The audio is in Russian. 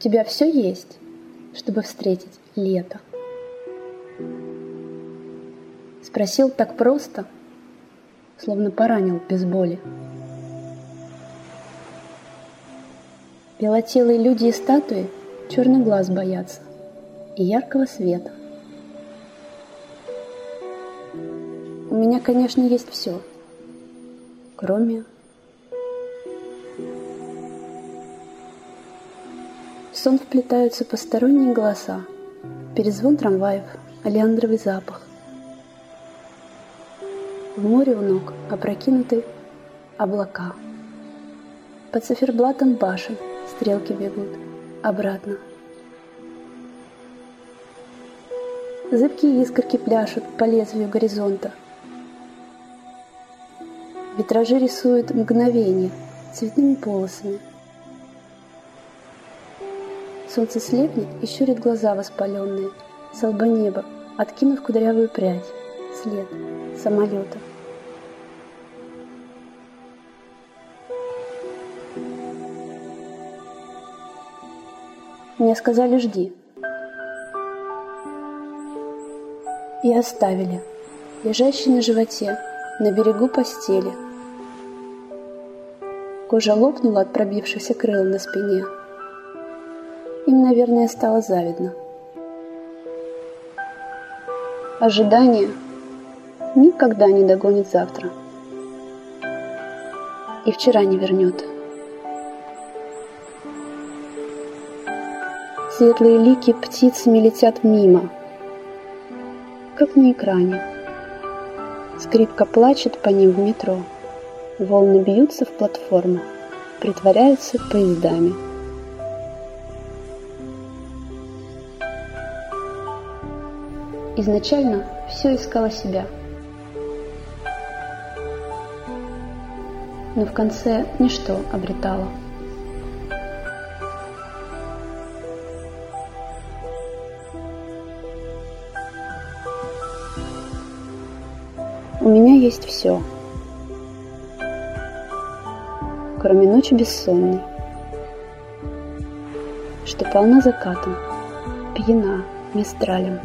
тебя все есть, чтобы встретить лето? Спросил так просто, словно поранил без боли. Белотелые люди и статуи черный глаз боятся и яркого света. У меня, конечно, есть все, кроме... сон вплетаются посторонние голоса, перезвон трамваев, олеандровый запах. В море у ног опрокинуты облака. Под циферблатом башен стрелки бегут обратно. Зыбкие искорки пляшут по лезвию горизонта. Витражи рисуют мгновение цветными полосами. Солнце слепнет и щурит глаза воспаленные, с лба неба, откинув кудрявую прядь, след самолета. Мне сказали «жди». И оставили, лежащий на животе, на берегу постели. Кожа лопнула от пробившихся крыл на спине. Им, наверное, стало завидно. Ожидание никогда не догонит завтра. И вчера не вернет. Светлые лики птицами летят мимо, как на экране. Скрипка плачет по ним в метро. Волны бьются в платформу, притворяются поездами. Изначально все искало себя. Но в конце ничто обретало. У меня есть все, кроме ночи бессонной, что полна закатом, пьяна мистралем.